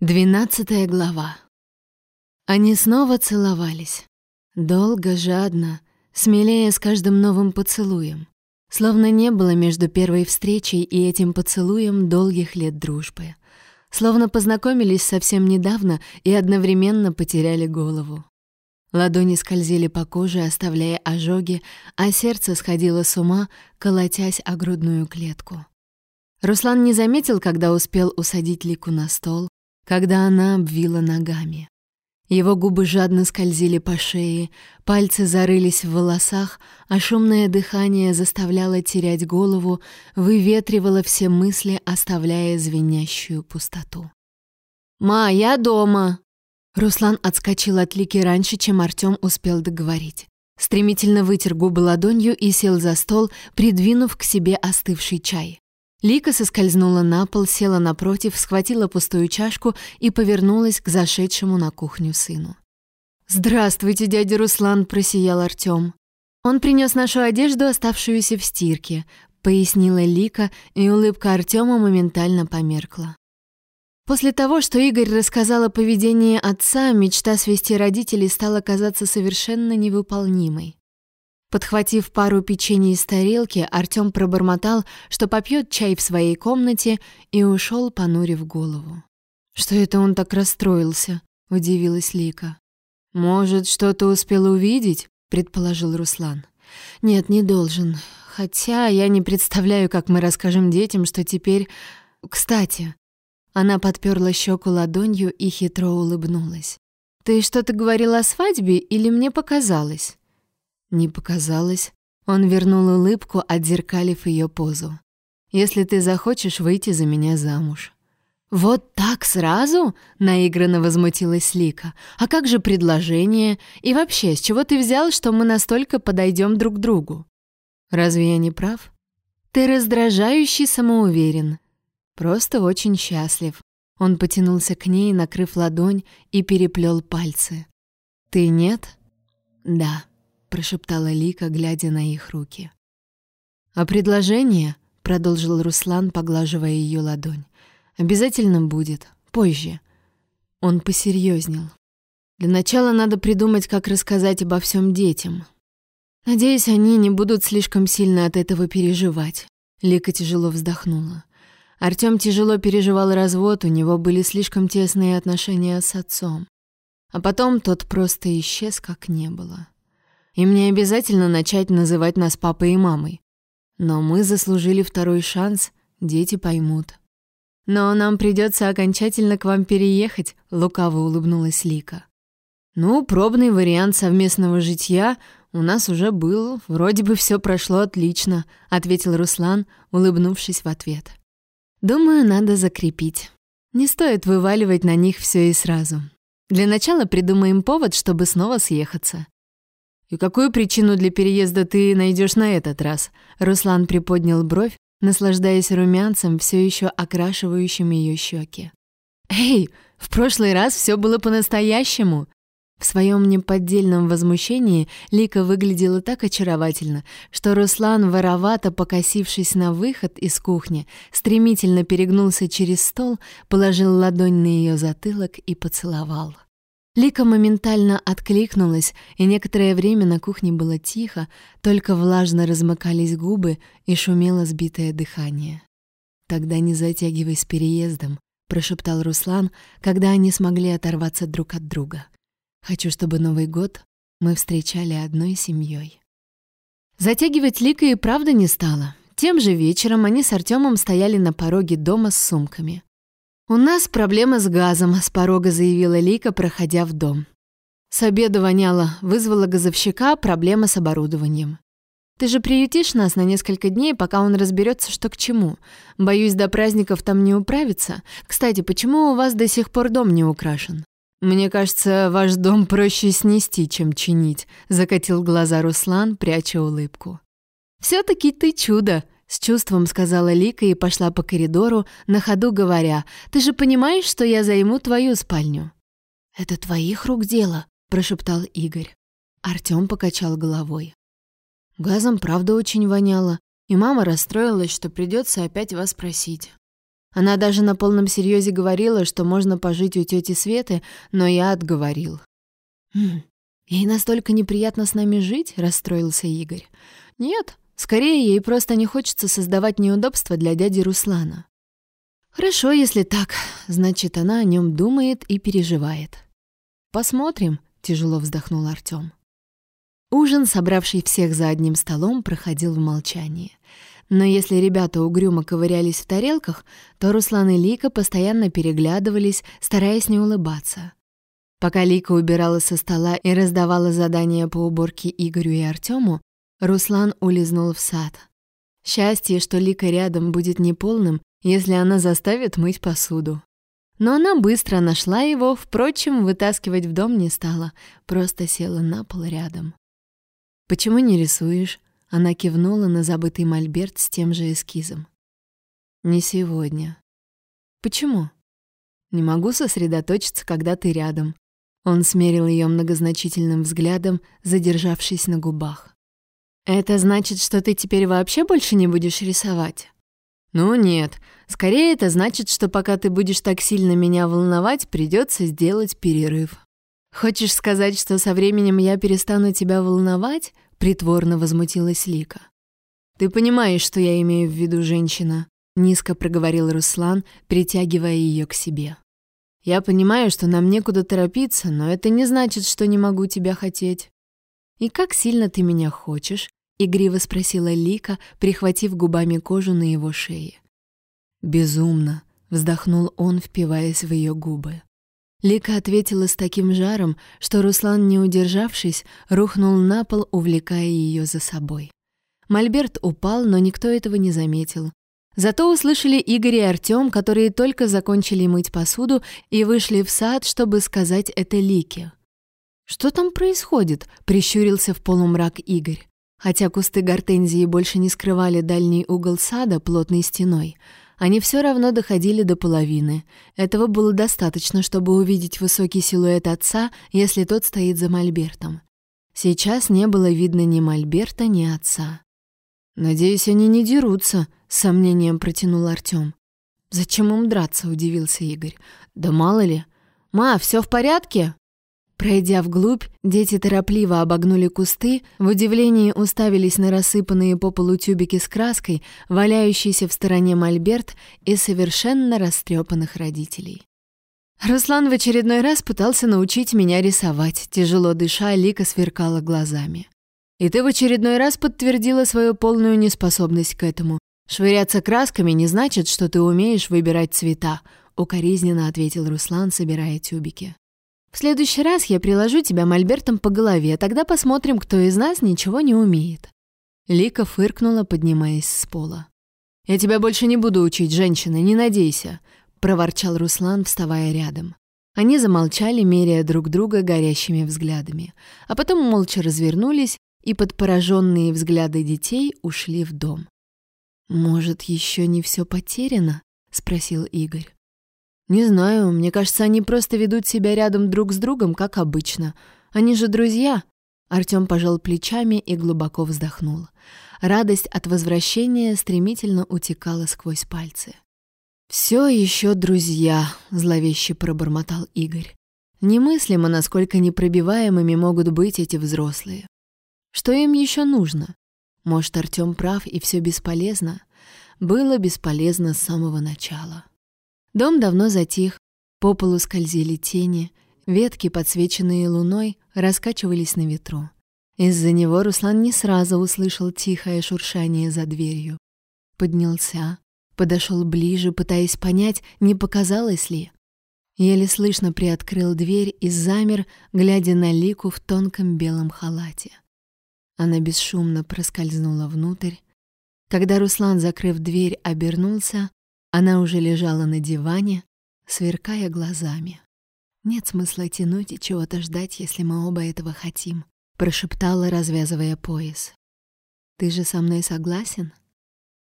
Двенадцатая глава. Они снова целовались. Долго, жадно, смелее с каждым новым поцелуем. Словно не было между первой встречей и этим поцелуем долгих лет дружбы. Словно познакомились совсем недавно и одновременно потеряли голову. Ладони скользили по коже, оставляя ожоги, а сердце сходило с ума, колотясь о грудную клетку. Руслан не заметил, когда успел усадить Лику на стол, когда она обвила ногами. Его губы жадно скользили по шее, пальцы зарылись в волосах, а шумное дыхание заставляло терять голову, выветривало все мысли, оставляя звенящую пустоту. «Ма, я дома!» Руслан отскочил от Лики раньше, чем Артём успел договорить. Стремительно вытер губы ладонью и сел за стол, придвинув к себе остывший чай. Лика соскользнула на пол, села напротив, схватила пустую чашку и повернулась к зашедшему на кухню сыну. «Здравствуйте, дядя Руслан!» — просиял Артём. «Он принёс нашу одежду, оставшуюся в стирке», — пояснила Лика, и улыбка Артёма моментально померкла. После того, что Игорь рассказал о поведении отца, мечта свести родителей стала казаться совершенно невыполнимой. Подхватив пару печенье из тарелки, Артём пробормотал, что попьет чай в своей комнате и ушел, понурив голову. «Что это он так расстроился?» — удивилась Лика. «Может, что-то успел увидеть?» — предположил Руслан. «Нет, не должен. Хотя я не представляю, как мы расскажем детям, что теперь... Кстати...» Она подперла щеку ладонью и хитро улыбнулась. «Ты что-то говорила о свадьбе или мне показалось?» Не показалось. Он вернул улыбку, отзеркалив ее позу. «Если ты захочешь выйти за меня замуж». «Вот так сразу?» — наигранно возмутилась Лика. «А как же предложение? И вообще, с чего ты взял, что мы настолько подойдем друг к другу?» «Разве я не прав?» «Ты раздражающий самоуверен. Просто очень счастлив». Он потянулся к ней, накрыв ладонь, и переплел пальцы. «Ты нет?» «Да». — прошептала Лика, глядя на их руки. «А предложение?» — продолжил Руслан, поглаживая ее ладонь. «Обязательно будет. Позже». Он посерьезнел. «Для начала надо придумать, как рассказать обо всем детям. Надеюсь, они не будут слишком сильно от этого переживать». Лика тяжело вздохнула. Артём тяжело переживал развод, у него были слишком тесные отношения с отцом. А потом тот просто исчез, как не было. Им не обязательно начать называть нас папой и мамой. Но мы заслужили второй шанс, дети поймут. Но нам придется окончательно к вам переехать, лукаво улыбнулась Лика. Ну, пробный вариант совместного житья у нас уже был, вроде бы все прошло отлично, ответил Руслан, улыбнувшись в ответ. Думаю, надо закрепить. Не стоит вываливать на них все и сразу. Для начала придумаем повод, чтобы снова съехаться. «И какую причину для переезда ты найдешь на этот раз?» Руслан приподнял бровь, наслаждаясь румянцем, все еще окрашивающим ее щеки. «Эй, в прошлый раз все было по-настоящему!» В своем неподдельном возмущении Лика выглядела так очаровательно, что Руслан, воровато покосившись на выход из кухни, стремительно перегнулся через стол, положил ладонь на ее затылок и поцеловал. Лика моментально откликнулась, и некоторое время на кухне было тихо, только влажно размыкались губы и шумело сбитое дыхание. «Тогда не затягивай с переездом», — прошептал Руслан, когда они смогли оторваться друг от друга. «Хочу, чтобы Новый год мы встречали одной семьей». Затягивать Лика и правда не стало. Тем же вечером они с Артемом стояли на пороге дома с сумками. «У нас проблема с газом», — с порога заявила Лика, проходя в дом. С обеда воняло, вызвала газовщика, проблема с оборудованием. «Ты же приютишь нас на несколько дней, пока он разберется, что к чему. Боюсь, до праздников там не управиться. Кстати, почему у вас до сих пор дом не украшен?» «Мне кажется, ваш дом проще снести, чем чинить», — закатил глаза Руслан, пряча улыбку. «Все-таки ты чудо», с чувством сказала Лика и пошла по коридору, на ходу говоря, «Ты же понимаешь, что я займу твою спальню?» «Это твоих рук дело», — прошептал Игорь. Артём покачал головой. Газом правда очень воняло, и мама расстроилась, что придется опять вас просить. Она даже на полном серьезе говорила, что можно пожить у тети Светы, но я отговорил. «Хм, ей настолько неприятно с нами жить?» — расстроился Игорь. «Нет, скорее ей просто не хочется создавать неудобства для дяди Руслана». «Хорошо, если так. Значит, она о нем думает и переживает». «Посмотрим», — тяжело вздохнул Артём. Ужин, собравший всех за одним столом, проходил в молчании. Но если ребята угрюмо ковырялись в тарелках, то Руслан и Лика постоянно переглядывались, стараясь не улыбаться. Пока Лика убирала со стола и раздавала задания по уборке Игорю и Артему, Руслан улизнул в сад. Счастье, что Лика рядом будет неполным, если она заставит мыть посуду. Но она быстро нашла его, впрочем, вытаскивать в дом не стала, просто села на пол рядом. «Почему не рисуешь?» Она кивнула на забытый мольберт с тем же эскизом. «Не сегодня». «Почему?» «Не могу сосредоточиться, когда ты рядом». Он смерил ее многозначительным взглядом, задержавшись на губах. «Это значит, что ты теперь вообще больше не будешь рисовать?» «Ну нет. Скорее это значит, что пока ты будешь так сильно меня волновать, придется сделать перерыв». «Хочешь сказать, что со временем я перестану тебя волновать?» — притворно возмутилась Лика. «Ты понимаешь, что я имею в виду, женщина?» — низко проговорил Руслан, притягивая ее к себе. «Я понимаю, что нам некуда торопиться, но это не значит, что не могу тебя хотеть». «И как сильно ты меня хочешь?» — игриво спросила Лика, прихватив губами кожу на его шее. «Безумно», — вздохнул он, впиваясь в ее губы. Лика ответила с таким жаром, что Руслан, не удержавшись, рухнул на пол, увлекая ее за собой. Мольберт упал, но никто этого не заметил. Зато услышали Игорь и Артем, которые только закончили мыть посуду и вышли в сад, чтобы сказать это Лике. «Что там происходит?» — прищурился в полумрак Игорь. Хотя кусты гортензии больше не скрывали дальний угол сада плотной стеной — они все равно доходили до половины. Этого было достаточно, чтобы увидеть высокий силуэт отца, если тот стоит за мольбертом. Сейчас не было видно ни мольберта, ни отца. «Надеюсь, они не дерутся», — с сомнением протянул Артём. «Зачем им драться?» — удивился Игорь. «Да мало ли. Ма, все в порядке?» Пройдя вглубь, дети торопливо обогнули кусты, в удивлении уставились на рассыпанные по полу тюбики с краской, валяющиеся в стороне мольберт и совершенно растрепанных родителей. Руслан в очередной раз пытался научить меня рисовать, тяжело дыша, Лика сверкала глазами. И ты в очередной раз подтвердила свою полную неспособность к этому. Швыряться красками не значит, что ты умеешь выбирать цвета, укоризненно ответил Руслан, собирая тюбики. В следующий раз я приложу тебя мольбертом по голове, тогда посмотрим, кто из нас ничего не умеет». Лика фыркнула, поднимаясь с пола. «Я тебя больше не буду учить, женщина, не надейся», — проворчал Руслан, вставая рядом. Они замолчали, меряя друг друга горящими взглядами, а потом молча развернулись и под пораженные взгляды детей ушли в дом. «Может, еще не все потеряно?» — спросил Игорь. «Не знаю, мне кажется, они просто ведут себя рядом друг с другом, как обычно. Они же друзья». Артём пожал плечами и глубоко вздохнул. Радость от возвращения стремительно утекала сквозь пальцы. «Все еще друзья», — зловеще пробормотал Игорь. «Немыслимо, насколько непробиваемыми могут быть эти взрослые. Что им еще нужно? Может, Артём прав и все бесполезно? Было бесполезно с самого начала». Дом давно затих, по полу скользили тени, ветки, подсвеченные луной, раскачивались на ветру. Из-за него Руслан не сразу услышал тихое шуршание за дверью. Поднялся, подошел ближе, пытаясь понять, не показалось ли. Еле слышно приоткрыл дверь и замер, глядя на Лику в тонком белом халате. Она бесшумно проскользнула внутрь. Когда Руслан, закрыв дверь, обернулся, она уже лежала на диване, сверкая глазами. «Нет смысла тянуть и чего-то ждать, если мы оба этого хотим», — прошептала, развязывая пояс. «Ты же со мной согласен?»